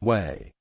way.